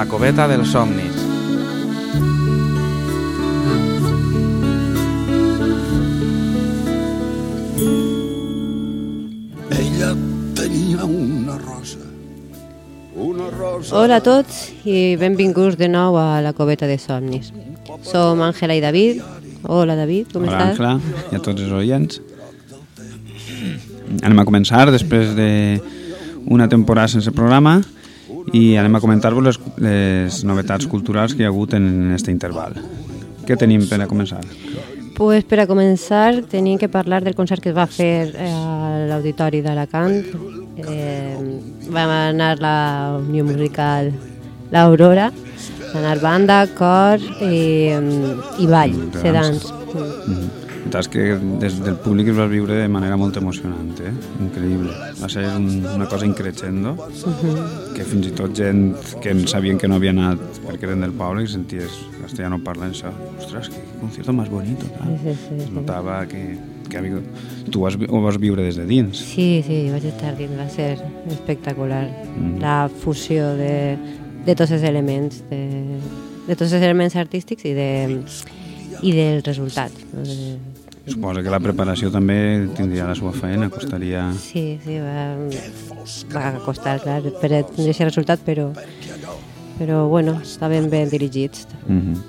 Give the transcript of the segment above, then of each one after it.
La coveta dels somnis. Ella tenia una rosa. Una rosa. Hola a tots i benvinguts de nou a la coveta de somnis. Som Àngela i David. Hola David, com Hola, estàs? Àngela, i a tots els oients. Anem a començar després de una temporada sense programa i anem a comentar-vos les, les novetats culturals que hi ha hagut en aquest interval. Què tenim per a començar? Pues per a començar tenim que parlar del concert que es va fer eh, a l'Auditori d'Alacant. Eh, vam anar la Unió Musical l'Aurora, anar banda, cor i, i ball, sedans. Mm. La veritat és que des del públic es va viure de manera molt emocionant, eh? increïble. Va ser un, una cosa increixendo, que fins i tot gent que sabien que no havia anat perquè eren del poble i senties castellano parlant això. Ostres, que concierto más bonito. Tal. Sí, sí, sí. Notava que, que havia... tu has, ho vas viure des de dins. Sí, sí, vaig estar dins, va ser espectacular. Mm. La fusió de, de tots els elements, de, de tots els elements artístics i, de, i del resultat. Suposa que la preparació també tindria la seva feina, costaria... sí, sí, va, va costar, clar, per tindre aquest resultat, però, però bueno, estaven ben dirigits. Mm -hmm.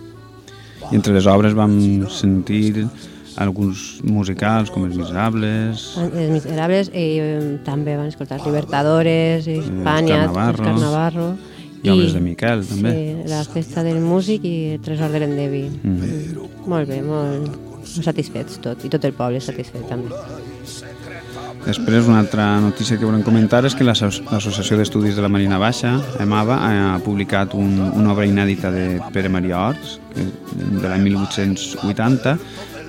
I entre les obres vam sentir alguns musicals com Els Miserables, Els Miserables i eh, també van escoltar Libertadores, Hispània, Navarro. Oscar Navarro. I obres de Miquel, també. Sí, la festa del músic i el tresor de l'endevi. Mm. Mm. Molt bé, molt satisfets tot, i tot el poble satisfet també. Després, una altra notícia que volem comentar és que l'Asso- l'Associació d'Estudis de la Marina Baixa, EMAVA, ha publicat un, una obra inèdita de Pere Maria Horts, que, de l'any 1880,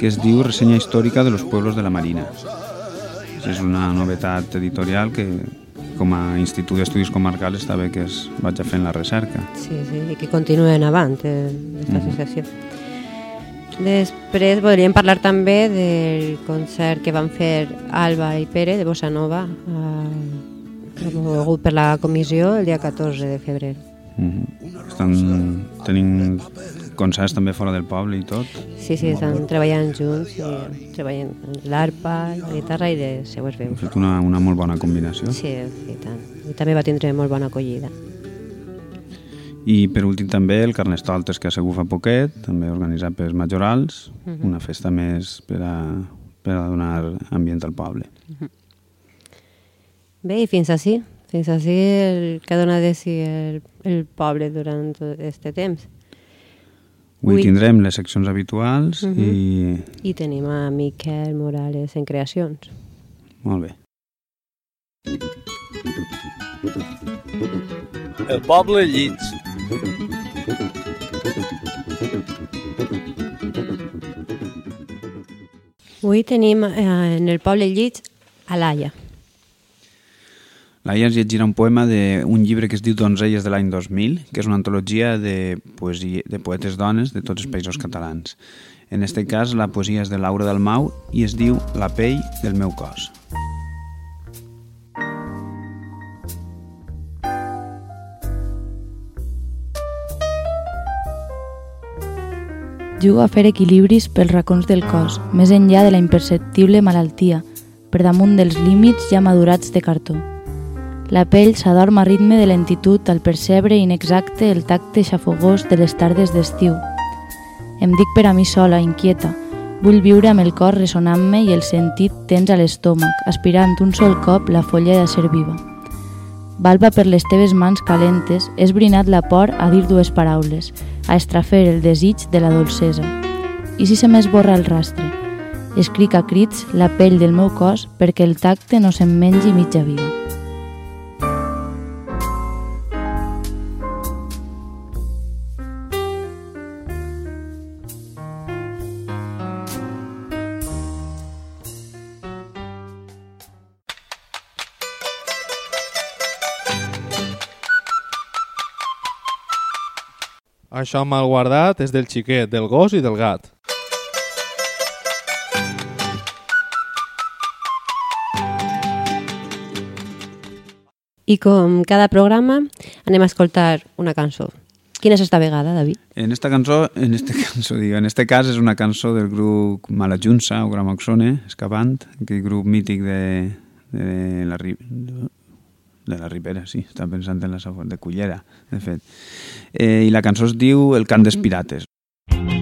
que es diu Ressenya històrica de los pueblos de la Marina. És una novetat editorial que, com a Institut d'Estudis Comarcals, està bé que es vaig fent la recerca. Sí, sí, i que continuen avant eh, aquesta Mhm. associació. Després podríem parlar també del concert que van fer Alba i Pere de Bossa Nova eh, promogut per la comissió el dia 14 de febrer. Mm -hmm. Estan tenint concerts també fora del poble i tot. Sí, sí, estan treballant junts, i treballen l'arpa, la guitarra i les seues veus. fet una, una molt bona combinació. Sí, i tant. I també va tindre molt bona acollida. I per últim també el Carnestoltes que ha sigut fa poquet, també organitzat pels majorals, una festa més per a, per a donar ambient al poble. Bé, i fins així. Fins així el que ha donat de si el, el poble durant tot aquest temps. Avui tindrem les seccions habituals i... I tenim a Miquel Morales en creacions. Molt bé. El poble llits. Avui tenim eh, en el poble Llits a Laia. Laia ens llegirà un poema d'un llibre que es diu Donzelles de l'any 2000, que és una antologia de, poesia, de poetes dones de tots els països catalans. En este cas, la poesia és de Laura Dalmau i es diu La pell del meu cos. Jugo a fer equilibris pels racons del cos, més enllà de la imperceptible malaltia, per damunt dels límits ja madurats de cartó. La pell s'adorm a ritme de lentitud al percebre inexacte el tacte xafogós de les tardes d'estiu. Em dic per a mi sola, inquieta. Vull viure amb el cor ressonant-me i el sentit tens a l'estómac, aspirant un sol cop la folla de ser viva. Balba per les teves mans calentes, és brinat la por a dir dues paraules, a estrafer el desig de la dolcesa. I si se m'esborra el rastre? Escric a crits la pell del meu cos perquè el tacte no se'm mengi mitja vida. Això mal guardat és del xiquet, del gos i del gat. I com cada programa anem a escoltar una cançó. Quina és esta vegada, David? En esta cançó, en este cançó, digo, en este cas és una cançó del grup Malajunsa o Gramoxone, Escavant, aquell grup mític de, de la de la Ribera, sí, està pensant en la Safo- de Cullera, de fet. Eh, I la cançó es diu El cant dels pirates. que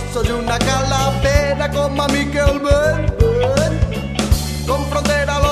dos ossos i una calavera, com a Miquel Ben. Com frontera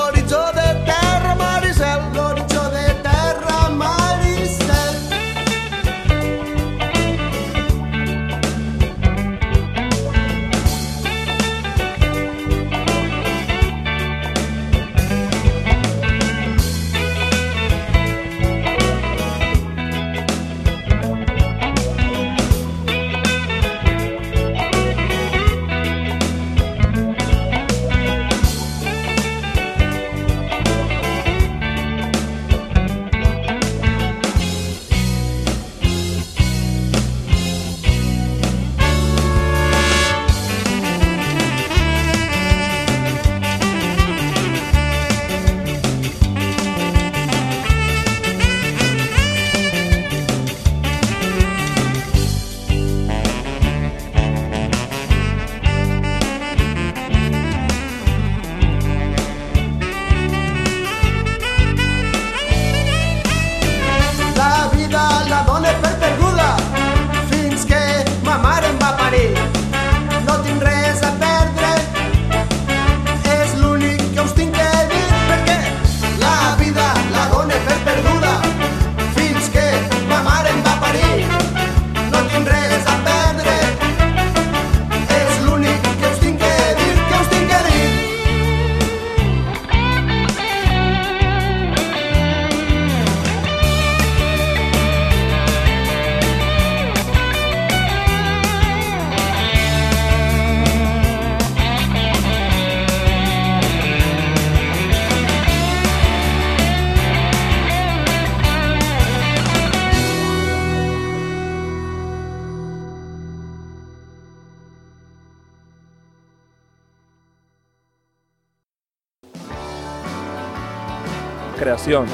Creacions.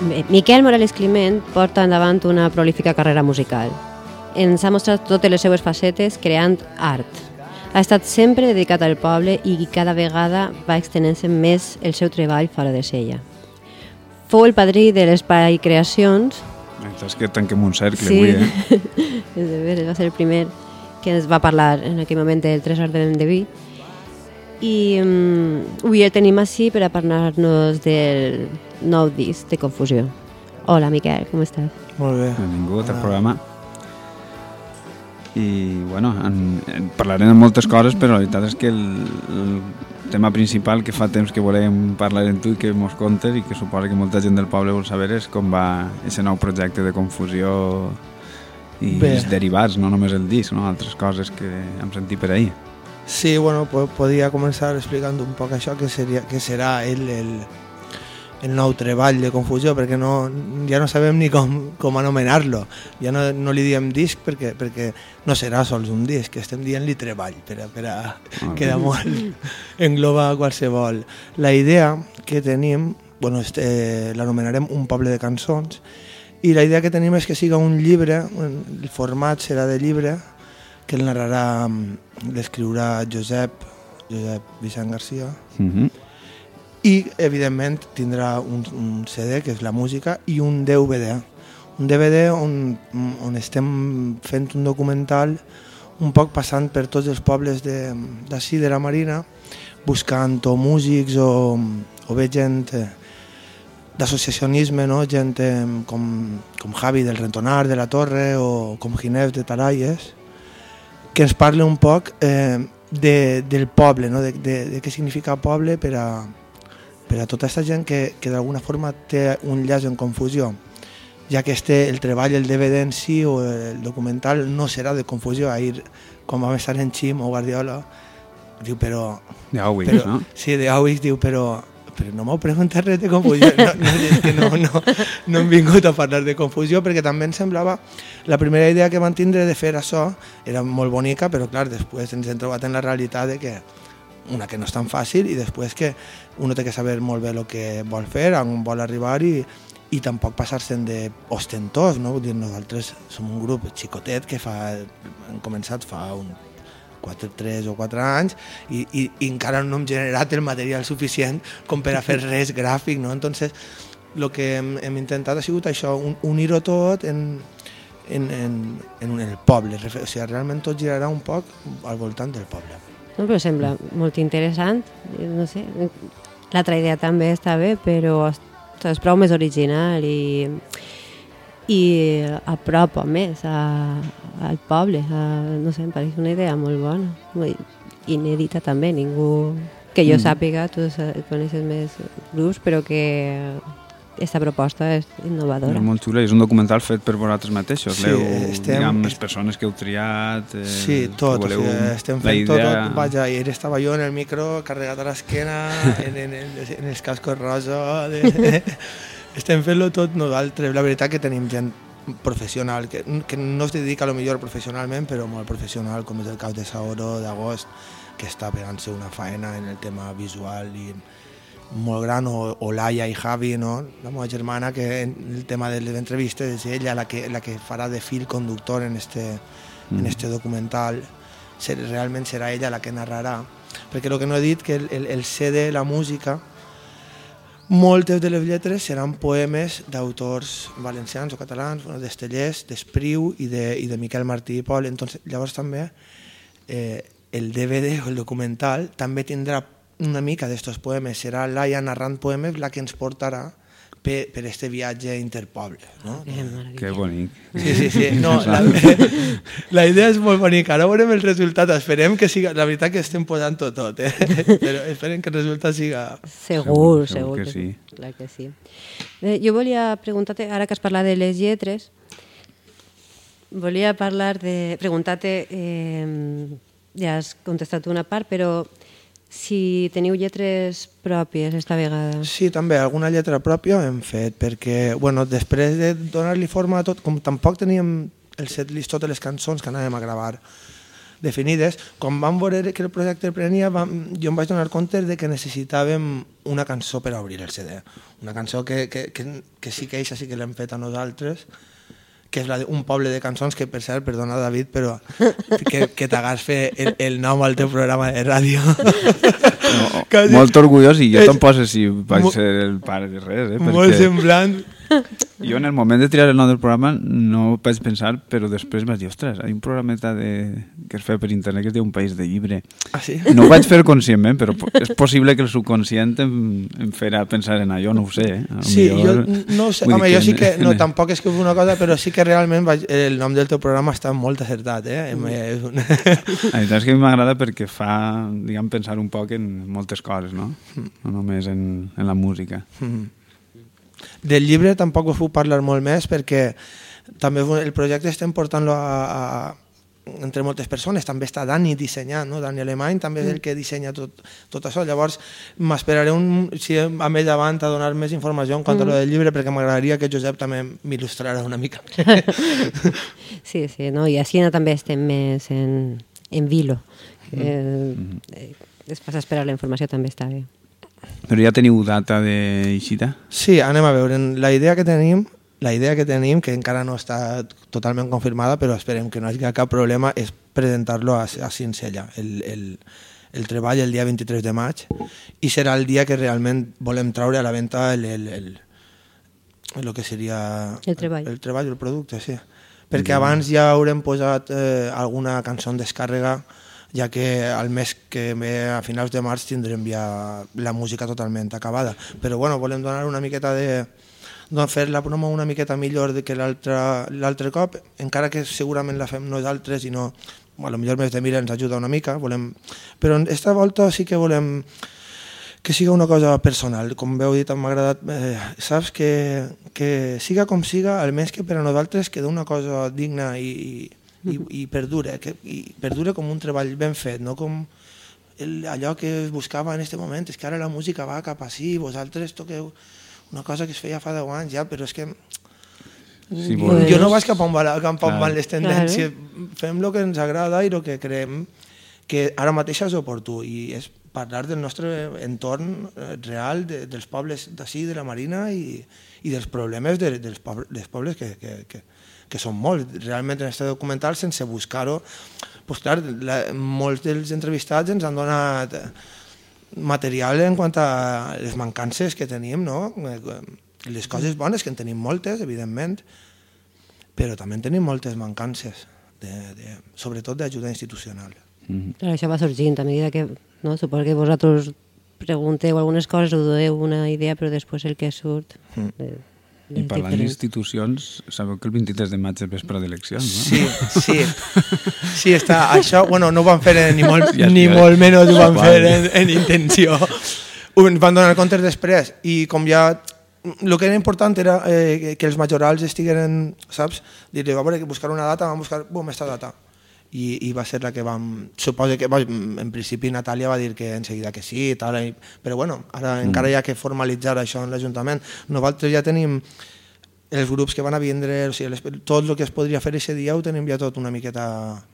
Bé, Miquel Morales Climent porta endavant una prolífica carrera musical. Ens ha mostrat totes les seues facetes creant art. Ha estat sempre dedicat al poble i cada vegada va extenent-se més el seu treball fora de Sella. Fou el padrí de l'Espai Creacions, És que tanquem un cercle Sí. avui, eh? és de veres, va ser el primer que ens va parlar en aquell moment del tresor de l'endeví. I um, avui el tenim així per a parlar-nos del nou disc de Confusió. Hola, Miquel, com estàs? Molt bé. Benvingut al programa. I, bueno, en, en parlarem de moltes coses, però la veritat és que el, el tema principal que fa temps que volem parlar amb tu i que mos contes i que suposa que molta gent del poble vol saber és com va aquest nou projecte de confusió i Bé. els derivats, no només el disc, no? altres coses que hem sentit per ahir. Sí, bueno, pues podria començar explicant un poc això, que, seria, que serà el, el, el nou treball de confusió, perquè no, ja no sabem ni com, com anomenar-lo. Ja no, no li diem disc perquè, perquè no serà sols un disc, estem dient-li treball, per a, per a Ah, queda molt, engloba qualsevol. La idea que tenim, bueno, este, l'anomenarem un poble de cançons, i la idea que tenim és que siga un llibre, el format serà de llibre, que el narrarà, l'escriurà Josep, Josep Vicent Garcia, Uh -huh. I evidentment tindrà un, un CD que és la música i un DVD un DVD on, on estem fent un documental un poc passant per tots els pobles d'ací de, de la Marina buscant o músics o, o bé gent eh, d'associacionisme, no? gent eh, com, com Javi del Rentonar de la Torre o com Ginef de Taralles que ens parle un poc eh, de, del poble, no? de, de, de què significa poble per a, per a tota aquesta gent que, que d'alguna forma té un llaç en confusió ja que este, el treball, el DVD en si o el documental no serà de confusió. Ahir, quan vam estar en Xim o Guardiola, diu, però... De Auix, però no? Sí, de Auix, diu, però, però no m'heu preguntat res de confusió. No, no, és que no, no, no hem vingut a parlar de confusió perquè també em semblava la primera idea que van tindre de fer això era molt bonica, però clar, després ens hem trobat en la realitat de que una que no és tan fàcil i després que uno té que saber molt bé el que vol fer, on vol arribar i, i tampoc passar-se'n d'ostentós, no? Vull dir, nosaltres som un grup xicotet que fa, hem començat fa un 4, 3 o 4 anys i, i, i encara no hem generat el material suficient com per a fer res gràfic, no? Entonces, el que hem, hem intentat ha sigut això, un, unir-ho tot en, en, en, en el poble, o sigui, realment tot girarà un poc al voltant del poble. No, però sembla molt interessant. No sé, l'altra idea també està bé, però és és prou més original i, i a prop més a, al poble. A, no sé, em pareix una idea molt bona, molt inèdita també. Ningú que jo Mm. sàpiga, tu coneixes més grups, però que aquesta proposta és innovadora. És molt xula i és un documental fet per vosaltres mateixos. Sí, L'heu, estem- diguem, les persones que heu triat... Eh, Sí, tot, voleu, o sigui, estem la fent idea... tot, vaja, ahir estava jo en el micro carregat a l'esquena, en, en, en, en els cascos rosa, de, estem fent-lo tot nosaltres, la veritat que tenim gent professional, que, que no es dedica a lo millor professionalment, però molt professional, com és el cas de Saoro, d'agost, que està pegant-se una faena en el tema visual i molt gran, o, o Laia i Javi, no? la meva germana, que en el tema de les entrevistes és ella la que, la que farà de fil conductor en este, en este documental. Ser, realment serà ella la que narrarà. Perquè el que no he dit, que el, el, el CD, la música, moltes de les lletres seran poemes d'autors valencians o catalans, bueno, d'Estellers, d'Espriu i, de, i de Miquel Martí i Pol. Entonces, llavors també eh, el DVD o el documental també tindrà una mica d'estos poemes. Serà Laia narrant poemes la que ens portarà per, per este viatge interpoble. No? Que bonic. Sí, sí, sí. No, la, la idea és molt bonica. Ara veurem el resultat. Esperem que siga... La veritat que estem posant tot, tot, eh? Però esperem que el resultat siga... Segur, Segur- segur, que que, sí. sí. Clar que sí. Eh, jo volia preguntar-te, ara que has parlat de les lletres, volia parlar de... Preguntar-te, eh, ja has contestat una part, però si teniu lletres pròpies esta vegada. Sí, també, alguna lletra pròpia hem fet, perquè, bueno, després de donar-li forma a tot, com tampoc teníem el set list totes les cançons que anàvem a gravar definides, quan vam veure que el projecte prenia, vam, jo em vaig donar compte de que necessitàvem una cançó per obrir el CD. Una cançó que, que, que, que sí que eixa sí que l'hem fet a nosaltres, que és la d'un poble de cançons que, per cert, perdona David, però que, que t'hagués fer el, el nom al teu programa de ràdio. Quasi- Molt orgullós i jo És- te'n poses si vaig ser el pare de res, eh? Molt Perquè semblant. Jo en el moment de triar el nom del programa no ho vaig pensar, però després vaig dir, ostres, hi ha un programeta de... que es fa per internet que es diu Un País de Llibre. Ah, sí? No ho vaig fer conscientment, però és possible que el subconscient em, em farà pensar en allò, no ho sé. Eh? A Sí, jo millor- no ho sé, home, jo sí que, no, tampoc és que una cosa, però sí que realment vaig, el nom del teu programa està molt acertat, eh? Un... La veritat és que a mi m'agrada perquè fa, diguem, pensar un poc en moltes coses, no? No només en, en la música. Del llibre tampoc us puc parlar molt més perquè també el projecte estem portant-lo a, a, entre moltes persones, també està Dani dissenyant, no? Dani Alemany també és el que dissenya tot, tot això, llavors m'esperaré un, si amb ell davant a donar més informació en quant a lo del llibre perquè m'agradaria que Josep també m'il·lustrara una mica. Sí, sí, no? i així també estem més en, en vilo. Que, eh, després esperar la informació també està bé. Però ja teniu data d'eixida? Sí, anem a veure. La idea que tenim, la idea que tenim, que encara no està totalment confirmada, però esperem que no hi hagi cap problema, és presentar-lo a, a Cincella, el, el, el treball el dia 23 de maig, i serà el dia que realment volem traure a la venda el, el, el, el que seria... El treball. El, el treball, el producte, sí. Perquè abans ja haurem posat eh, alguna cançó en descàrrega, ja que al mes que ve a finals de març tindrem ja la música totalment acabada. Però bueno, volem donar una miqueta de doncs fer la promo una miqueta millor que l'altre cop, encara que segurament la fem nosaltres i no... Bueno, millor més de mira ens ajuda una mica, volem... però esta volta sí que volem que siga una cosa personal, com veu dit, m'ha agradat, eh, saps, que, que siga com siga, almenys que per a nosaltres queda una cosa digna i, i, i perdure, que, i perdure com un treball ben fet, no com el, allò que es buscava en aquest moment, és que ara la música va cap així, vosaltres toqueu una cosa que es feia fa 10 anys ja, però és que Sí, jo, bueno. jo no vaig cap on, va, cap on van les tendències, fem el que ens agrada i el que creiem que ara mateix és oportú i és parlar del nostre entorn eh, real, de, dels pobles d'ací, de la Marina i, i dels problemes de, dels, pobles, dels pobles que, que, que, que són molts. Realment en aquest documental, sense buscar-ho, pues, clar, la, molts dels entrevistats ens han donat material en quant a les mancances que tenim, no? Les coses bones, que en tenim moltes, evidentment, però també en tenim moltes mancances, de, de, sobretot d'ajuda institucional. Mhm. Clar, això va sorgint a mesura que, no? suposo que vosaltres pregunteu algunes coses, us doneu una idea, però després el que surt... Mm. Eh, I parlant d'institucions, sabeu que el 23 de maig és vespre d'eleccions, no? Sí, sí. Sí, està, això, bueno, no ho van fer ni molt, Ja, ni ja. molt menys ho van fer en, en intenció. Ho ens van donar comptes després i com ja el que era important era eh, que els majorals estigueren, saps? Dir-li, a veure, que buscar una data, vam buscar, bum, esta data. I, i va ser la que vam... Suposo que, en principi, Natàlia va dir que en seguida que sí, i tal, i, però bueno, ara mm. encara hi ha que formalitzar això en l'Ajuntament. Nosaltres ja tenim els grups que van a vindre, o sigui, les, tot el que es podria fer aquest dia ho tenim ja tot una miqueta...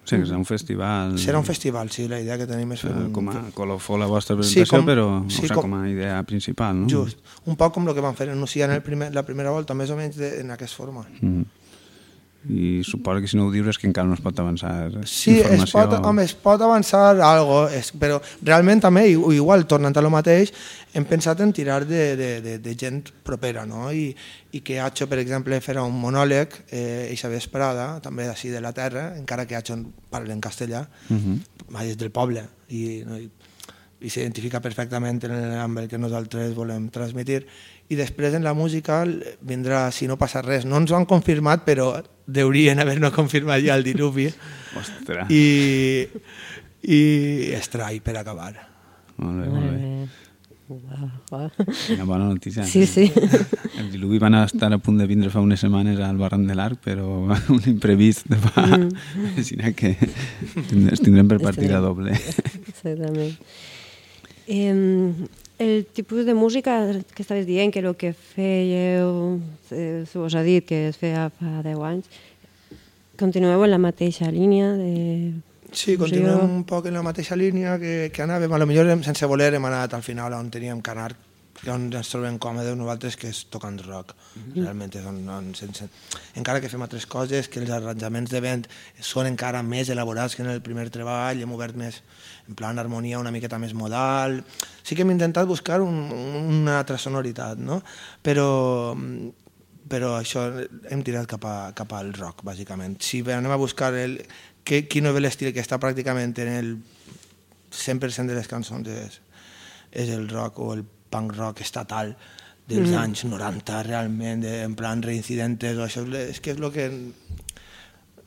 Sí, que serà un festival... Serà un festival, sí, la idea que tenim és fer un... com a colofó la vostra Sí, presentació, com- però sí, o sigui, com- com, a idea principal, no? Just, un poc com el que van fer en Nucia en el primer, la primera volta, més o menys de, en aquesta forma. Mm. I suposo que si no ho dius és que encara no es pot avançar Sí, es pot, home, es pot avançar algo, és, però realment també, igual, tornant a lo mateix, hem pensat en tirar de, de, de, de gent propera, no? I, i que Hacho, per exemple, farà un monòleg, eh, eixa vesprada, també d'ací de la terra, encara que Hacho parla en castellà, Uh -huh. va és del poble, i, no, i, i s'identifica perfectament amb el que nosaltres volem transmitir. I després en la música vindrà, si no passa res, no ens ho han confirmat, però deurien haver-no confirmat ja el diluvi, Ostres, i, i estrai per acabar. molt bé, molt bé. Una bona notícia. Sí, sí. El diluvi van estar a punt de vindre fa unes setmanes al barranc de l'Arc, però un imprevist de fa... Mm. Així que els tindrem per partida doble. Exactament. Eh, el tipus de música que estaves dient, que el que fèieu, eh, vos ha dit que es feia fa 10 anys, continueu en la mateixa línia de... Sí, continuem un poc en la mateixa línia que, que anàvem. A lo millor sense voler hem anat al final on teníem que anar, que on ens trobem còmodes nosaltres, que és tocant rock. Realment és on, on sense... Encara que fem altres coses, que els arranjaments de vent són encara més elaborats que en el primer treball, hem obert més en plan harmonia una miqueta més modal. Sí que hem intentat buscar un, una altra sonoritat, no? Però, però això hem tirat cap, a, cap al rock, bàsicament. Si anem a buscar el, que, quin és l'estil que està pràcticament en el 100% de les cançons és, és el rock o el punk rock estatal dels mm. anys 90 realment, de, en plan reincidentes o això, és que és el que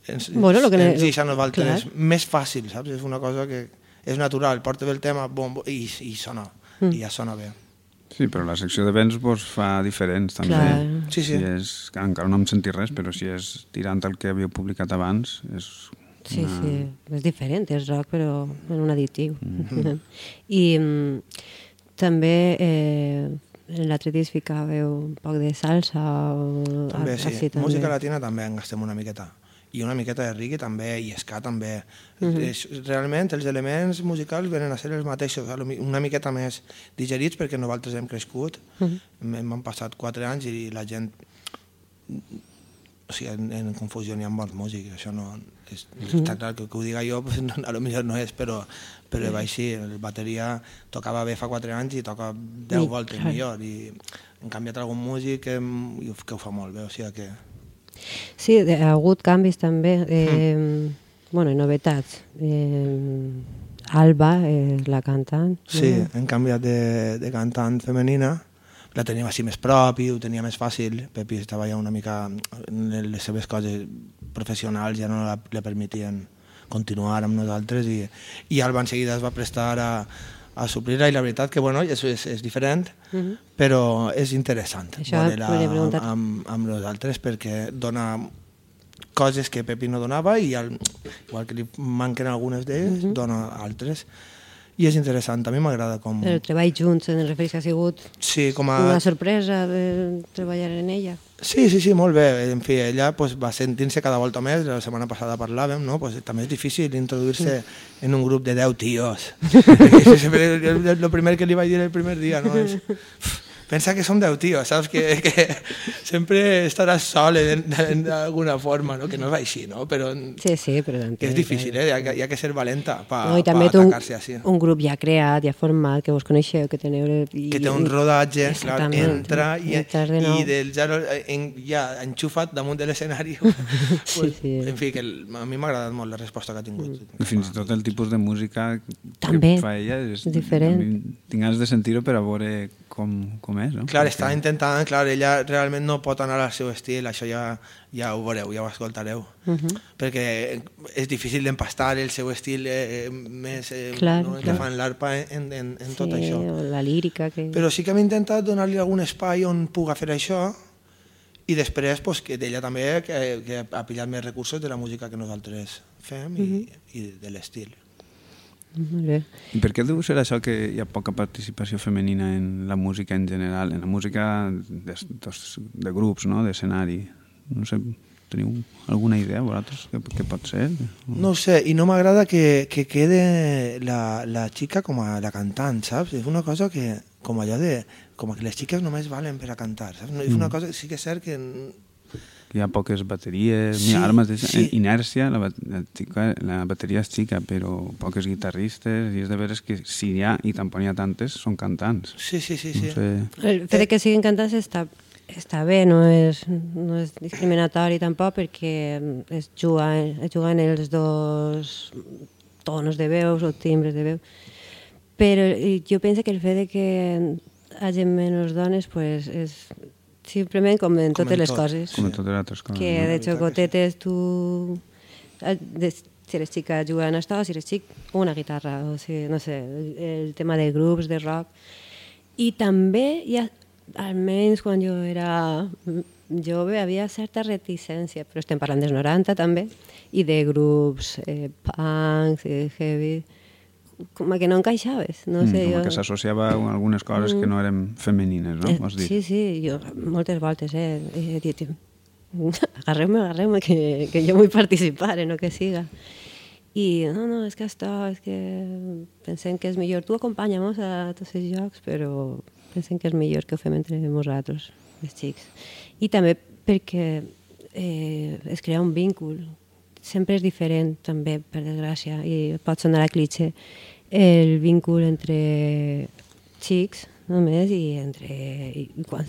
ens, Bueno, lo que ne- ens deixa a nosaltres clar. més fàcil, saps? És una cosa que és natural, porta bé el tema bom, bom, i, i sona, mm. i ja sona bé. Sí, però la secció de vents vos fa diferents, també. Clar. Sí, sí. Si és, encara no hem sentit res, però si és tirant el que havíeu publicat abans, és Sí, sí, és diferent, és rock, però en un additiu. I mm, també eh, en l'altre disc ficàveu un poc de salsa o També, sí. així, també. Música latina també en gastem una miqueta. I una miqueta de reggae també, i ska també. és, realment els elements musicals venen a ser els mateixos, una miqueta més digerits perquè nosaltres hem crescut, hem, hem passat quatre anys i la gent o sigui, en, en confusió n'hi ha molts músics, això no... És, Està clar que, que ho diga jo, pues, no, a lo millor no és, però, però va així, el bateria tocava bé fa 4 anys i toca 10 Sí, voltes clar. millor, i han canviat algun músic que, que ho fa molt bé, o sigui que... Sí, ha hagut canvis també, eh, bueno, novetats. Eh, Alba és la cantant. Sí, no? hem canviat de, de cantant femenina, la teníem així més prop i ho tenia més fàcil. Pepi estava ja una mica... Les seves coses professionals ja no la, le permetien continuar amb nosaltres i, i Alba en seguida es va prestar a, a suplir-la i la veritat que bueno, és, és, és diferent, però és interessant veure-la amb, amb nosaltres perquè dona coses que Pepi no donava i al, igual que li manquen algunes d'ells, dona altres. I és interessant, a mi m'agrada com... El treball junts en el refreix ha sigut Sí, com a... una sorpresa de treballar en ella. Sí, sí, sí, molt bé. En fi, ella pues, va sentint-se cada volta més, la setmana passada parlàvem, no? pues, també és difícil introduir-se en un grup de 10 tios. El, el primer que li vaig dir el primer dia, no? És, pensa que som 10 tios, saps? Que, que sempre estaràs sol d'alguna forma, no? Que no és així, no? Però Sí, sí, però... que és difícil, eh? Hi ha, que- hi ha que ser valenta per No, I pa també atacar-se així. un grup ja creat, ja format, que vos coneixeu, que teniu... I, que té un rodatge, clar, entra i, de i del zero en, ja enxufat damunt de l'escenari. pues, sí. En fi, que el, a mi m'ha agradat molt la resposta que ha tingut. I fins i tot el tipus de música També, que fa ella és, diferent. Tinc ganes de sentir-ho per a veure com, com és, no? Clar, està intentant, clar, ella realment no pot anar al seu estil, això ja, ja ho veureu, ja ho escoltareu. Mhm. Perquè és difícil d'empastar el seu estil eh, més eh, Clar, no, que clar. fan l'arpa en, en, en tot sí, això. o la lírica, que... Però sí que hem intentat donar-li algun espai on puga fer això i després pues, que d'ella també que, que ha pillat més recursos de la música que nosaltres fem i, i de l'estil. Molt bé. I per què deu ser això que hi ha poca participació femenina en la música en general, en la música de, de, de grups, no? d'escenari? No sé, teniu alguna idea vosaltres què, què pot ser? No sé, i no m'agrada que, que quede la, la xica com a la cantant, saps? És una cosa que, com allò de... Com que les xiques només valen per a cantar, saps? No, és una cosa, sí que és cert que Hi ha poques bateries, Sí, mira, ara mateix, sí. inèrcia, la, bat- la, xica, la bateria és xica, però poques guitarristes, i és de veres que si hi ha, i tampoc n'hi ha tantes, són cantants. Sí, sí, sí. sí. No sé... El fet de que siguin cantants està, està bé, no és, no és discriminatori tampoc perquè es juga, es juguen els dos tonos de veus o timbres de veu. Però jo penso que el fet de que hagi menys dones pues, és simplement com en Com totes en les tot. coses. Com en totes les altres coses. que no? de xocotetes tu... eh, De, si eres xica jugant a esto, si eres xic, una guitarra, o sigui, no sé, el, el tema de grups, de rock. I també hi ha, almenys quan jo era jove, havia certa reticència, però estem parlant dels 90 també, i de grups eh, punks, eh, heavy, com a que no encaixaves, no Mm, sé, com jo... que s'associava a algunes coses que no eren femenines, no? Eh? Sí, sí, jo moltes voltes eh, he dit, agarreu-me, agarreu-me, que, que jo vull participar en el que siga. I no, no, és que esto, és que pensem que és millor. Tu acompanya'm a tots els jocs, però pensem que és millor que ho fem entre nosaltres, els xics. I també perquè eh, es crea un vínculo. Sempre és diferent, també, per desgràcia, i pot sonar a cliché, el vínculo entre xics només i entre i quan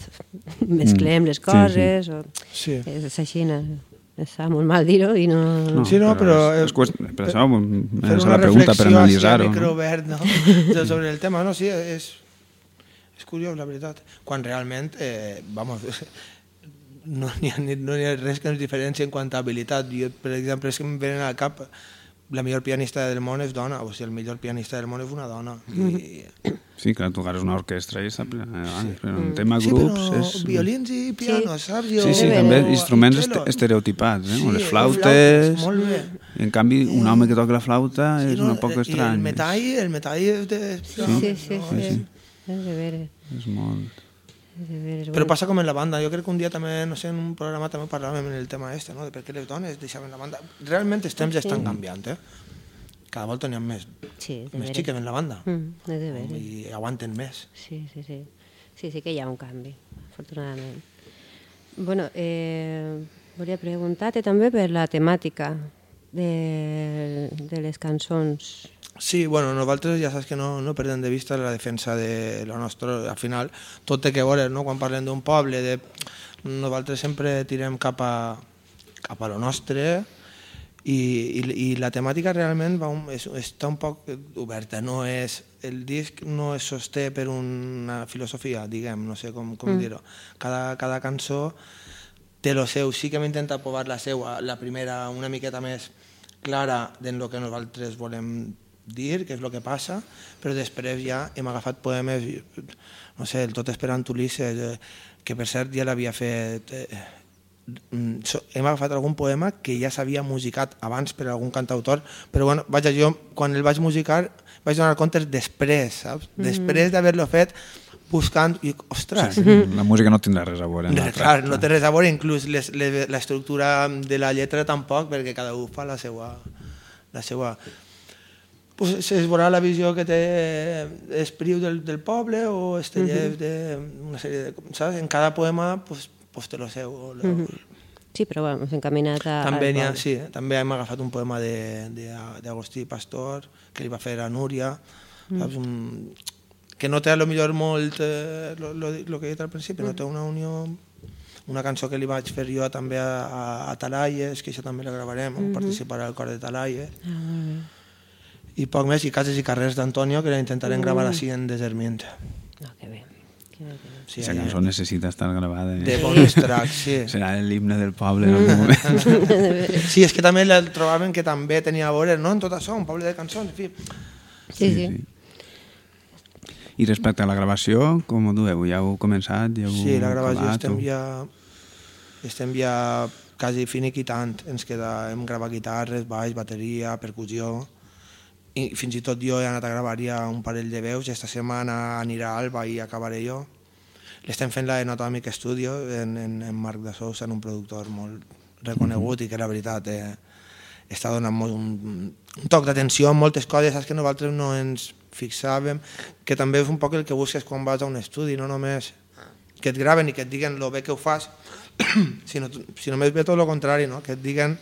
mesclem les sí, coses o Sí. és així no? està molt mal dir-ho i no, Sí, no, però, És, eh, és qüest... Per això fer és una la pregunta per reflexió analitzar-ho. així a micro obert, no? De- sobre el tema, no? Sí, és, és curiós, la veritat. Quan realment, eh, vamos, no n'hi ha, ni- no hi ha res que ens diferenci en quant a habilitat. Jo, per exemple, és que em venen al cap la millor pianista del món és dona, o sigui, el millor pianista del món és una dona. I, Sí, clar, tocar és una orquestra i està eh, però un Mm. tema Sí, grups però és... violins i pianos, saps? Jo, Sí, sí, també instruments est estereotipats, eh? Sí, o les flautes... molt bé. I en canvi, un home que toca la flauta Sí, és no, un poc I el estrany. metall, el metall de... Sí, sí, sí. no, sí, és- És de veres. És molt... Però passa com en la banda. Jo crec que un dia també, no sé, en un programa també parlàvem en el tema este, no? de per què les dones deixaven la banda. Realment els temps estan canviant, eh? Cada volta n'hi ha més, Sí, més veres. xiques en la banda Mm, de veres. i aguanten més. Sí, sí, sí. Sí, sí que hi ha un canvi, afortunadament. bueno, eh, volia preguntar-te també per la temàtica de, de les cançons. Sí, bueno, nosaltres ja saps que no, no perdem de vista la defensa de lo nostre. Al final, tot té que veure, no? Quan parlem d'un poble, de... nosaltres sempre tirem cap a, cap a lo nostre i, i, i la temàtica realment va un, és, està un poc oberta. No és, el disc no es sosté per una filosofia, diguem, no sé com, com mm. dir-ho. Cada, cada cançó té lo seu. Sí que hem intentat provar la seva, la primera una miqueta més clara d'en lo que nosaltres volem dir, què és el que passa, però després ja hem agafat poemes, no sé, el Tot esperant Ulisses, eh, que per cert ja l'havia fet... Eh, mm, hem agafat algun poema que ja s'havia musicat abans per algun cantautor, però bueno, vaja, jo quan el vaig musicar vaig donar comptes després, saps? Després d'haver-lo fet buscant, i ostres, Sí, la música no tindrà res a veure. no, clar, no té res a veure, inclús les, les, l'estructura de la lletra tampoc, perquè cada un fa la seva... La seva pues, es veurà la visió que té Espriu del, del poble o Estellers de una sèrie de... Saps? En cada poema pues, pues té lo seu. Lo, Sí, però bueno, s'ha encaminat a... també, al ha, sí, també hem agafat un poema de- de- d'Agustí Pastor que li va fer a Núria, saps? Un, que no té a lo millor molt eh, lo, lo, lo que he dit al principi, no té una unió una cançó que li vaig fer jo també a, a, a Talalles, que això també la gravarem, on participarà el cor de Talalles. Ah, molt bé. I poc més, i cases i carrers d'Antonio, que la intentarem gravar així en Deshermiente. No, que bé. Que bé, que bé. Sí, allà- cançó necessita estar gravada. Eh? de bonus tracks, sí. Serà l'himne del poble en algun moment. Sí, és que també la trobaven que també tenia a veure, no?, en tot això, un poble de cançons, en fi. Sí, sí. I respecte a la gravació, com ho dueu? Ja heu començat? Ja heu Sí, la gravació acabat, estem o- ja, estem ja quasi finiquitant. Ens queda, hem gravat guitarres, baix, bateria, percussió, i fins i tot jo he anat a gravar ja un parell de veus i esta setmana anirà Alba i acabaré jo. L'estem fent la de Anatomic Studio en, en, en Marc de Sousa, en un productor molt reconegut i que la veritat eh, està donant molt un, un toc d'atenció a moltes coses saps, que nosaltres no ens fixàvem, que també és un poc el que busques quan vas a un estudi, no només que et graven i que et diguen lo bé que ho fas, sinó, si només ve tot el contrari, no? que et diguen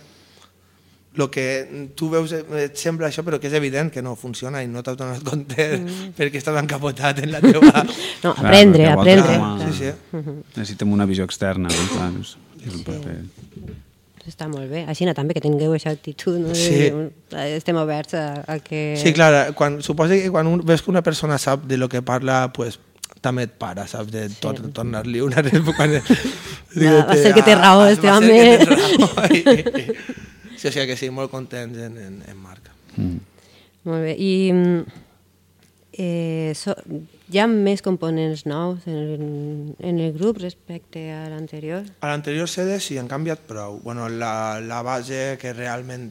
el que tu veus, eh, et sembla això, però que és evident que no funciona i no t'has donat compte mm. perquè estàs encapotat en la teva... No, Clar, aprendre, a aprendre. a- clar. Sí, sí. Necessitem una visió externa, no? clar, és, és un paper. Està molt bé. Així també que tingueu aquesta actitud, no? Sí. De- Estem oberts a, a que... Sí, clar, quan, suposa que quan un, ves que una persona sap de lo que parla, pues, també et para, saps, de tor tornar-li una resposta. Va- va ser que té raó, este home. home. Sí, o sigui que sí, molt contents en, en, en Marc. Mm. Molt bé. I mm, eh, so, hi ha més components nous en, en el grup respecte a l'anterior? A l'anterior CD sí, han canviat prou. Bueno, la, la base que realment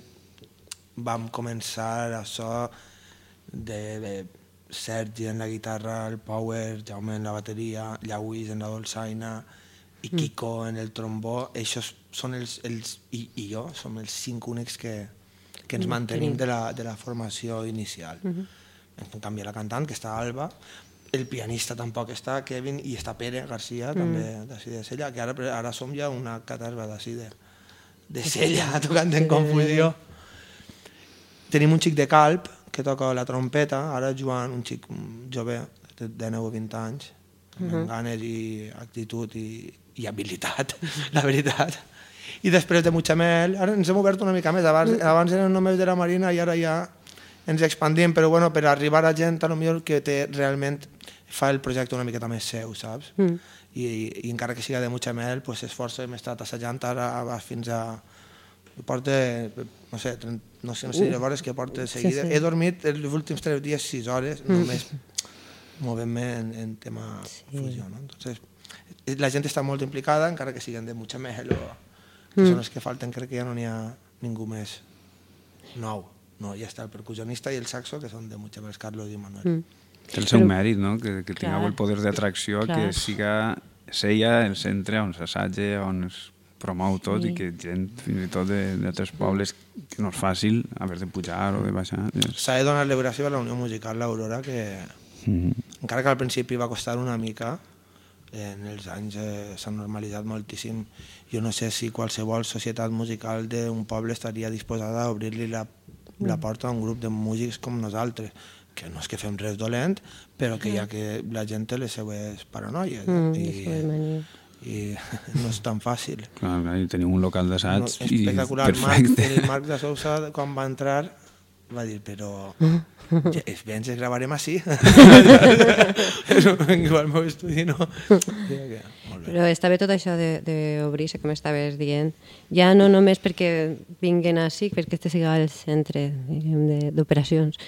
vam començar això de, de Sergi en la guitarra, el Power, Jaume en la bateria, Llauís en la dolçaina i Kiko en el trombó, això són els, els i, i jo, som els cinc únics que, que ens Mm, mantenim tenim. de la, de la formació inicial. Mm -hmm. En canvi, la cantant, que està Alba, el pianista tampoc està, Kevin, i està Pere Garcia, també d'ací de Sella, que ara, ara som ja una catarba d'ací de, de Sella, tocant en confusió. Tenim un xic de Calp, que toca la trompeta, ara Joan, un xic mm, jove, de 19 o 20 anys, amb ganes i actitud i, i habilitat, la veritat. I després de Mutxamel, ara ens hem obert una mica més, abans, abans eren només de la Marina i ara ja ens expandim, però bueno, per arribar a gent a lo millor que té realment fa el projecte una miqueta més seu, saps? Mm. I, i encara que siga de Mutxamel, pues s'esforça, hem estat assajant ara fins a porta, no sé, 30, no sé, no sé, uh, hores que porta seguida. sí. He dormit els últims tres dies sis hores, només movent-me en, en tema sí. fusió. ¿no? Entonces, la gent està molt implicada, encara que siguen de mucha melo, que mm. són els que falten, crec que ja no n'hi ha ningú més nou. No, ja està el percussionista i el saxo, que són de mucha més Carlos i Manuel. Mm. Té el seu mèrit, no? Que, que tingueu el poder d'atracció, que siga seia el centre on s'assatge, on es promou tot sí. i que gent, fins i tot d'altres pobles, que no és fàcil haver de pujar o de baixar. S'ha de donar l'obració a la Unió Musical l'Aurora, que mm -hmm. encara que al principi va costar una mica, en els anys eh, s'ha normalitzat moltíssim. Jo no sé si qualsevol societat musical d'un poble estaria disposada a obrir-li la, la mm. porta a un grup de músics com nosaltres que no és que fem res dolent, però que hi ha que la gent té les seues paranoies. Mm, i, i no és tan fàcil. Clar, clar, i tenim un local d'assaig no, i perfecte. Marc, el Marc de Sousa, quan va entrar, va dir, però ja, es bé, ens gravarem així. Igual el meu estudi no. Però està bé tot això d'obrir-se, com estaves dient. Ja no només perquè vinguen així, perquè este siga el centre d'operacions,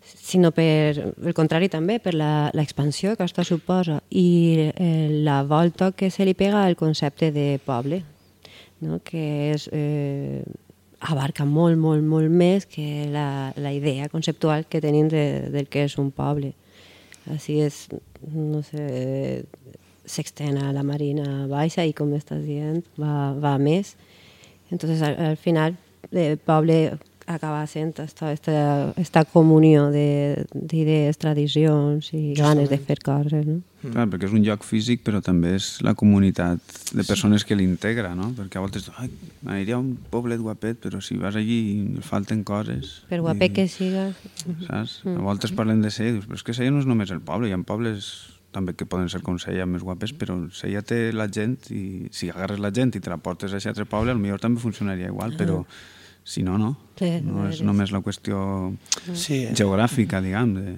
sinó per el contrari també, per l'expansió que això suposa i eh, la volta que se li pega al concepte de poble, no? que és, eh, abarca molt, molt, molt més que la, la idea conceptual que tenim de, del que és un poble. Així és, no sé, s'extén a la Marina Baixa i, com estàs dient, va, va més. Entonces, al, al final, el poble acaba sent esta, esta, esta comunió d'idees, tradicions i ganes de fer coses. No? Mm. Clar, perquè és un lloc físic, però també és la comunitat de persones que l'integra, no? Perquè a voltes, ai, aniria a un poblet guapet, però si vas allí falten coses. Per guapet i, que sigues. Saps? Mm. A voltes parlen de Sella, dius, però és que Sella no és només el poble, hi ha pobles també que poden ser com Sella més guapes, però Sella té la gent i si agarres la gent i te la portes a aquest altre poble, millor també funcionaria igual, però... Mm si no, no. Sí, no és només la qüestió sí. geogràfica, diguem. De...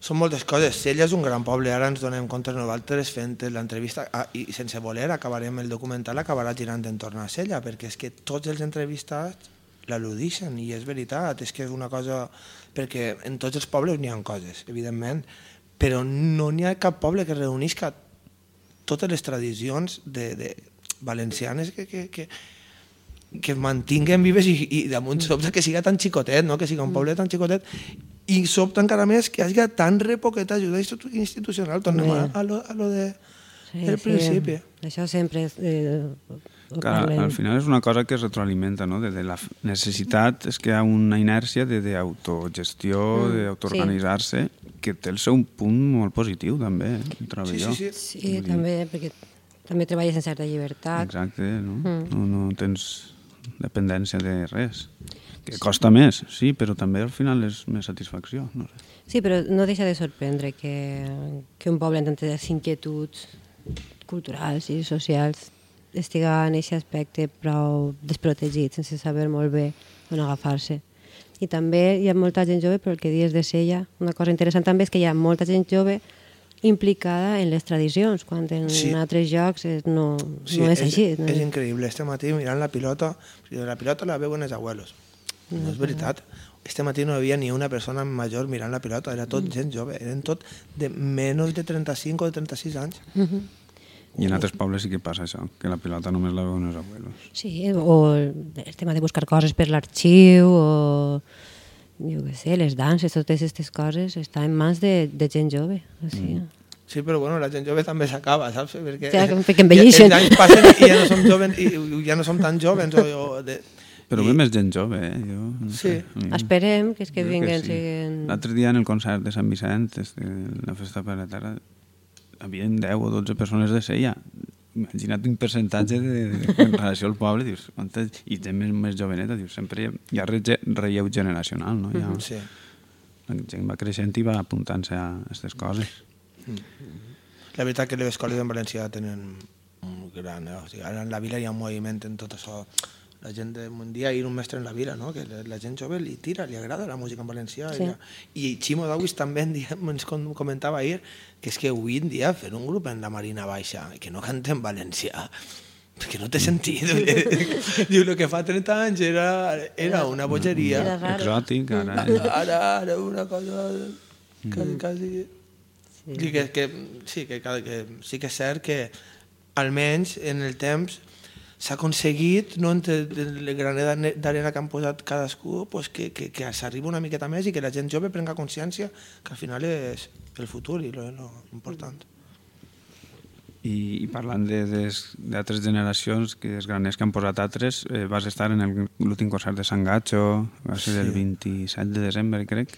Són moltes coses. Sella és un gran poble, ara ens donem compte nosaltres fent l'entrevista ah, i sense voler acabarem el documental acabarà girant entorn a Sella, perquè és que tots els entrevistats l'al·ludixen i és veritat, és que és una cosa... perquè en tots els pobles n'hi ha coses, evidentment, però no n'hi ha cap poble que reunisca totes les tradicions de, de valencianes que, que, que, que mantinguen vives i, i damunt sobta que siga tan xicotet, no? que siga un poble tan xicotet i sobta encara més que hi hagi tan repoqueta ajuda institucional. Tornem a, a, lo, a lo de, sí, del sí. principi. Això sempre és... Eh, Clar, al final és una cosa que es retroalimenta, no? De, de la necessitat és que hi ha una inèrcia d'autogestió, mm, d'autoorganitzar-se, sí. que té el seu punt molt positiu, també, eh? trobo sí, jo. Sí, sí. sí també, perquè també treballes en certa llibertat. Exacte, no? Mm. no, no tens dependència de res. Que costa més, sí, però també al final és més satisfacció. No sé. Sí, però no deixa de sorprendre que, que un poble amb tantes inquietuds culturals i socials estiga en aquest aspecte prou desprotegit, sense saber molt bé on agafar-se. I també hi ha molta gent jove, però el que dius de Sella, una cosa interessant també és que hi ha molta gent jove implicada en les tradicions, quan en sí. altres jocs no, sí, no és, és així. No és, és increïble. Este matí mirant la pilota, la pilota la veuen els abuelos. No, no és veritat. Este matí no hi havia ni una persona major mirant la pilota, era tot mm. gent jove, eren tot de menys de 35 o de 36 anys. Mm -hmm. I en altres pobles sí que passa això, que la pilota només la veuen els abuelos. Sí, o el tema de buscar coses per l'arxiu, o jo què sé, les danses, totes aquestes coses, està en mans de, de gent jove. Així. Mm. Sí, però bueno, la gent jove també s'acaba, saps? Perquè, ja, perquè envelleixen. Els anys passen i ja no som, joven, i ja no som tan jovens. O, o de, però ve més gent jove, eh? Jo, no sí. Sé, Esperem que és que vinguen... Sí. Siguen... L'altre dia en el concert de Sant Vicent, la festa per la terra, havia 10 o 12 persones de Sella imagina't un percentatge de, de, en relació al poble, dius, quantes, i gent més, més joveneta, dius, sempre hi ha, relleu generacional, no? Hi ha, sí. La gent va creixent i va apuntant-se a aquestes coses. La veritat que les escoles en València tenen un gran... Eh? O sigui, ara en la vila hi ha un moviment en tot això la gent de un dia ir un mestre en la vila, no? que la gent jove li tira, li agrada la música en valencià. Sí. I, I Ximo Dawis també en dia, ens comentava ahir que és que avui en dia fer un grup en la Marina Baixa que no canta en valencià perquè no té sentit. Diu, el que fa 30 anys era, era una bogeria. Exòtic, ara. Ara, ara una cosa quasi, quasi... Sí. I que, que, sí, que, que, que, sí que és cert que almenys en el temps s'ha aconseguit, no, entre el graner d'arena que han posat cadascú, pues que, que, que s'arriba una miqueta més i que la gent jove prenga consciència que al final és el futur i lo, lo important. I, i parlant d'altres generacions, que els graners que han posat altres, eh, vas estar en l'últim concert de Sant Gatxo, va ser sí. el 27 de desembre, crec,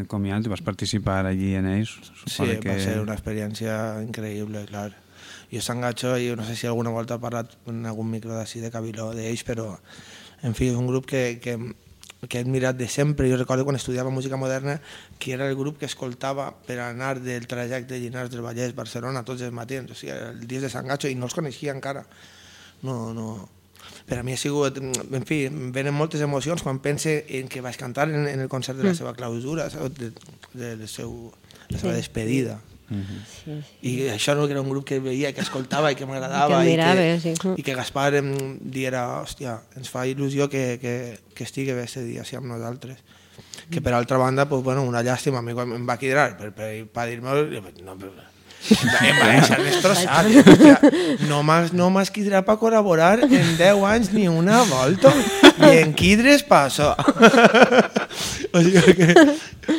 el comiat, vas participar allí en ells. Sí, que... va ser una experiència increïble, clar. Jo Sant Gatxo, i no sé si alguna volta ha parlat en algun micro d'ací de Cabiló d'ells, però en fi, és un grup que, que que he admirat de sempre. Jo recordo quan estudiava música moderna que era el grup que escoltava per anar del trajecte de Llinars del Vallès, Barcelona, tots els matins, o sigui, el dia de Sant Gatxo, i no els coneixia encara. No, no. Per a mi ha sigut, en fi, em venen moltes emocions quan pense en que vaig cantar en, en el concert de la mm. seva clausura, de, de, de, seu, la seva despedida. Sí, sí. I això no era un grup que veia, que escoltava i que m'agradava i, que, sí. i que Gaspar em diera, hòstia, ens fa il·lusió que, que, que estigui bé aquest dia sí, amb nosaltres. Que per altra banda, pues, bueno, una llàstima, a mi em va quedar per, per, per dir-me... No, però, em va deixar destrossat. No m'has no quidrat per col·laborar en 10 anys ni una volta i en quidres passo. o sigui que,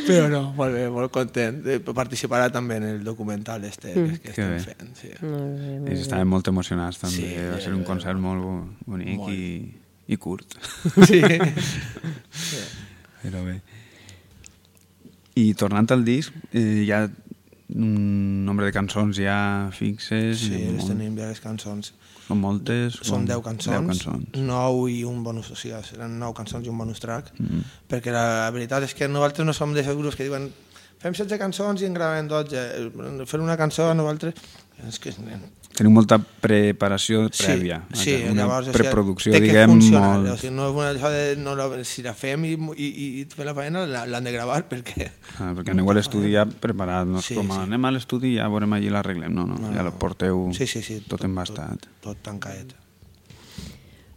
però no, molt bé, molt content. Participarà també en el documental este mm. que, que estem fent. Sí. Molt bé, molt I estaven molt emocionats també. Sí, Va ser un concert molt bonic molt. i, i curt. Sí. sí. Però bé. I tornant al disc, eh, ja un nombre de cançons ja fixes. Sí, les tenim ja les cançons. Són moltes? Són 10 cançons, 10 cançons, 9 i un bonus, o sigui, seran 9 cançons i un bonus track, mm -hmm. perquè la veritat és que nosaltres no som d'aquests grups que diuen fem 16 cançons i en gravem 12, fer una cançó nosaltres és que Teniu molta preparació prèvia, sí, sí, una llavors, preproducció, o sigui, diguem, molt... O sigui, no és una això de, no, si la fem i, i, i fem la feina, l'han de gravar, perquè... Ah, perquè aneu a l'estudi ja preparat, no és sí, com sí. anem a l'estudi i ja veurem allí l'arreglem, no, no, no, ja la porteu sí, sí, sí, tot, tot embastat. Tot, tot tancadet.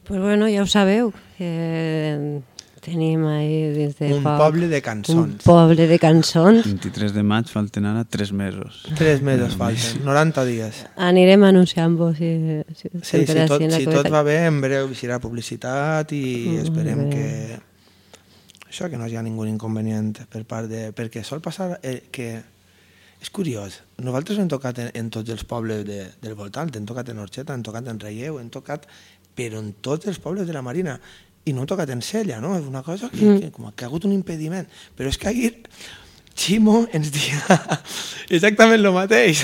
Pues bueno, ja ho sabeu, que Tenim ahí des de Un poc, poble de cançons. Un poble de cançons. 23 de maig falten ara 3 mesos. 3 mesos falten, 90 dies. Anirem anunciant-vos si, si, sí, si, tot, si tot va bé, en breu serà publicitat i mm, esperem bé. que això que no hi ha ningú inconvenient per part de... perquè sol passar eh, que és curiós, nosaltres hem tocat en, en tots els pobles de, del voltant, hem tocat en Orxeta, hem tocat en Relleu, hem tocat però en tots els pobles de la Marina i no he tocat en sella, no? És una cosa que, mm. que, com que ha hagut un impediment. Però és que ahir Ximo ens dia exactament el mateix.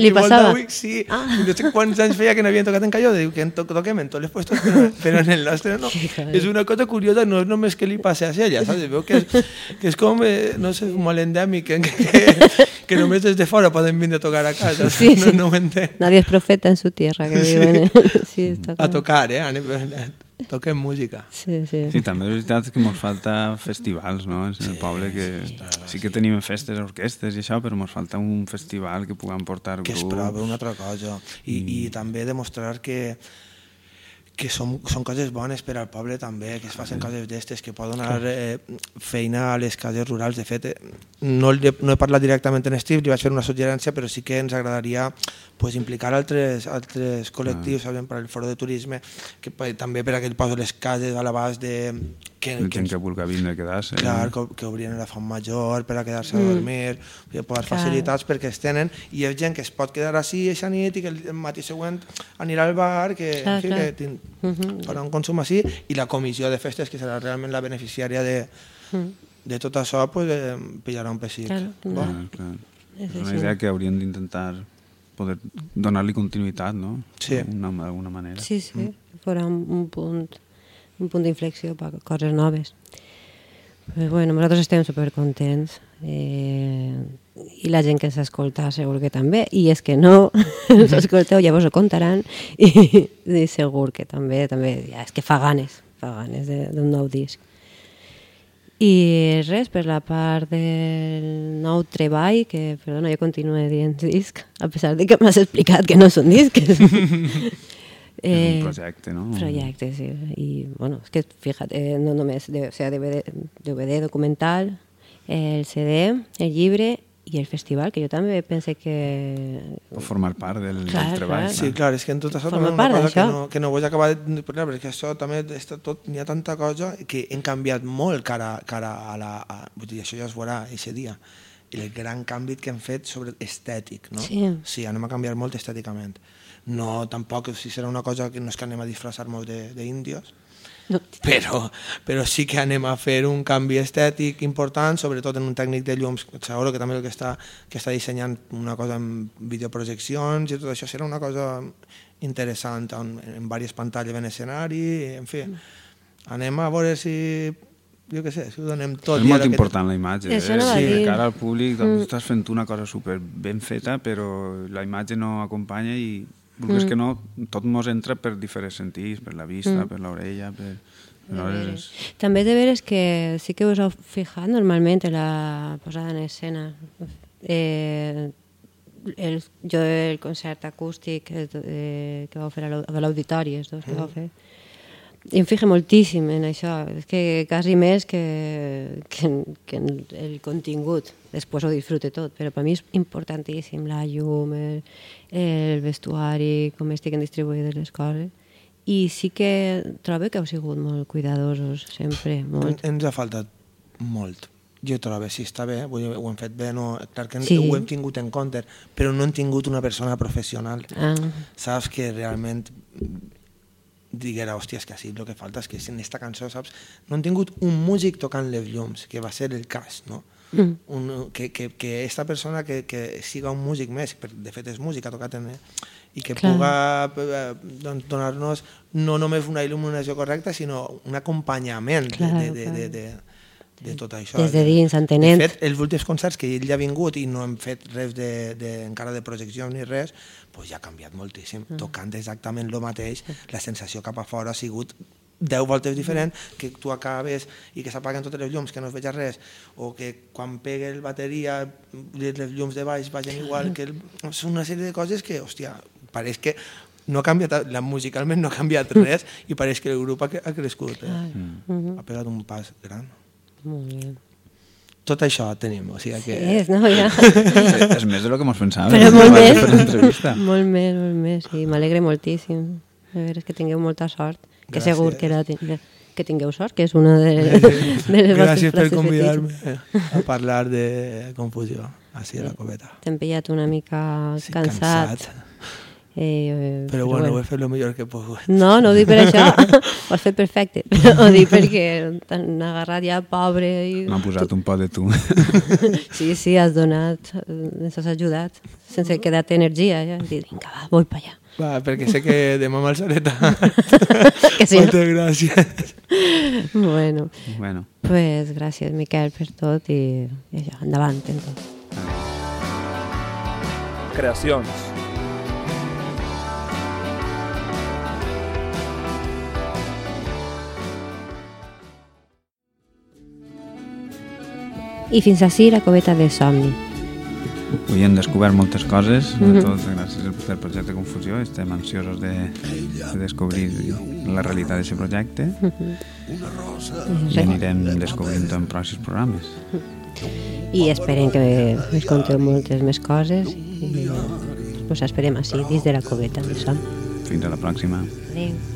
Li passava? Week, sí. Ah. No sé quants anys feia que no havien tocat en Calló, diu que en to toquem en tots els puestos, però, però en el nostre no. és una cosa curiosa, no és només que li passe a ella, saps? Veu que és, que és com, eh, no sé, molt endèmic, que, que, que només des de fora poden vindre a tocar a casa. Sí, no, sí. no ho entenc. Nadie es profeta en su tierra, que sí. viven. sí, a tocar, eh? Toquem música. Sí, sí. Sí, també és veritat que ens falta festivals, no? En el poble que sí que tenim festes, orquestes i això, però ens falta un festival que puguem portar grups. Que es prova una altra cosa. I, mm. i també demostrar que que són, són coses bones per al poble també, que es facin coses d'estes, que poden donar eh, feina a les cases rurals. De fet, eh, no, no he parlat directament en Steve, li vaig fer una suggerència, però sí que ens agradaria pues, implicar altres, altres col·lectius, ah. per al foro de turisme, que també per a que posi les cases a l'abast de, que, que, gent que vulgui vindre a quedar-se. Clar, que, que obrien la font major per a quedar-se mm. a dormir, per les facilitats perquè es tenen, i hi ha gent que es pot quedar així aquesta nit i que el matí següent anirà al bar, que, clar, en fi, clar. que uh. -huh. farà un consum així, i la comissió de festes, que serà realment la beneficiària de, mm. de tot això, pues, eh, pillarà un pessic. Clar, clar. clar, clar. És una idea que hauríem d'intentar poder donar-li continuïtat, no? Sí. D'alguna manera. Sí, sí, mm. farà un, un punt un punt d'inflexió per coses noves. Pues bueno, nosaltres estem supercontents eh, i la gent que s'escolta segur que també i és que no s'escolteu ja vos ho contaran i, i segur que també, també ja, és que fa ganes fa ganes d'un nou disc i res, per la part del nou treball, que, perdona, jo continuo dient disc, a pesar de que m'has explicat que no són discs. Eh, un projecte, no? Projecte, sí. I, bueno, és que, fíjate, eh, no només, de, o sea, DVD, DVD documental, el CD, el llibre i el festival, que jo també pense que... O formar part del, Clar, del treball. clar. Sí, clar, és que en tot això Forma també una cosa que no, que no vull acabar de parlar, perquè això també està tot, n'hi ha tanta cosa que hem canviat molt cara, cara a la... A, vull dir, això ja es veurà aquest dia. I el gran canvi que hem fet sobre estètic, no? Sí. Sí, anem a canviar molt estèticament. No, tampoc, si serà una cosa que no és que anem a disfressar-nos de- d'índios, però, però sí que anem a fer un canvi estètic important, sobretot en un tècnic de llums, seguro que també el que està, que està dissenyant una cosa amb videoprojeccions i tot això serà una cosa interessant, en, en diverses pantalles en escenari, en fi, anem a veure si, jo què sé, si ho donem tot. és molt ara que- important la imatge. Això eh? anava a sí, de cara al públic doncs, estàs fent una cosa super ben feta, però la imatge no acompanya i vulguis que no, tot mos entra per diferents sentits, per la vista, per l'orella, per... Aleshores, També de veres que sí que us heu fijat normalment en la posada en escena. Eh, el, jo el concert acústic eh, que vau fer a l'au- a l'auditori, els dos que vau fer, i em fijo moltíssim en això, és que quasi més que, que, que el contingut. Després ho disfrute tot, però per mi és importantíssim la llum, el, el vestuari, com estiguen distribuïdes les coses. I sí que trobo que heu sigut molt cuidadosos, sempre, En, molt. ens ha faltat molt. Jo trobo, sí, està bé, ho hem fet bé, no, clar que Sí. ho hem tingut en compte, però no hem tingut una persona professional. Ah, Saps que realment diguera, hòstia, és que sí, el que falta és que en esta cançó, saps, no hem tingut un músic tocant les llums, que va ser el cas, no? Mm. un, que, que, que esta persona que, que siga un músic més, per, de fet és músic, ha tocat en, i que Clar. puga doncs, donar-nos no només una il·luminació correcta, sinó un acompanyament de, Clar, de, de, de, de, de tot això. Des de dins, entenent. De fet, els últims concerts que ell ja ha vingut i no hem fet res de, de, encara de projecció ni res, pues ja ha canviat moltíssim. Mm. Tocant exactament el mateix, la sensació cap a fora ha sigut 10 voltes diferent, que tu acabes i que s'apaguen totes les llums, que no es veja res, o que quan pegue el bateria les llums de baix vagin igual, que el... és una sèrie de coses que, hòstia, pareix que no ha canviat, la, musicalment no ha canviat res i pareix que el grup ha, ha crescut, eh? Mhm. ha pegat un pas gran. Molt bé. Tot això tenim, o sigui que... Sí, és, no, ja. és, és més de lo que mos pensàvem. Però molt més. molt més, molt més. I m'alegre moltíssim. De veres que tingueu molta sort. Que Gràcies. segur que, la, tin- que tingueu sort, que és una de, de les vostres Gràcies per convidar-me a parlar de confusió, així a la coveta. T'hem pillat una mica Sí, cansat. cansat. Eh, Però bueno, ho he fet el millor que he pogut. No, no ho dic per això, ho has fet perfecte, però ho dic perquè t'han agarrat ja pobre i... M'ha posat un pot de tu. Sí, sí, has donat, eh, ens has ajudat, sense quedar-te energia, ja. Dic, vinga, va, vull pa allà. Va, perquè sé que demà m'alçaré tard. Que sí? Moltes gràcies. Bueno, bueno, pues gràcies, Miquel, per tot i, i això, endavant en tot. Creacions. I fins ací la coveta de somni. Avui hem descobert moltes coses, Mhm. sobretot gràcies al projecte Confusió. Estem ansiosos de, de descobrir la realitat d'aquest projecte i anirem descobrint en pròxims programes. I esperem que ens conteu moltes més coses i pues esperem així, dins de la coveta. Fins a la pròxima. Adéu.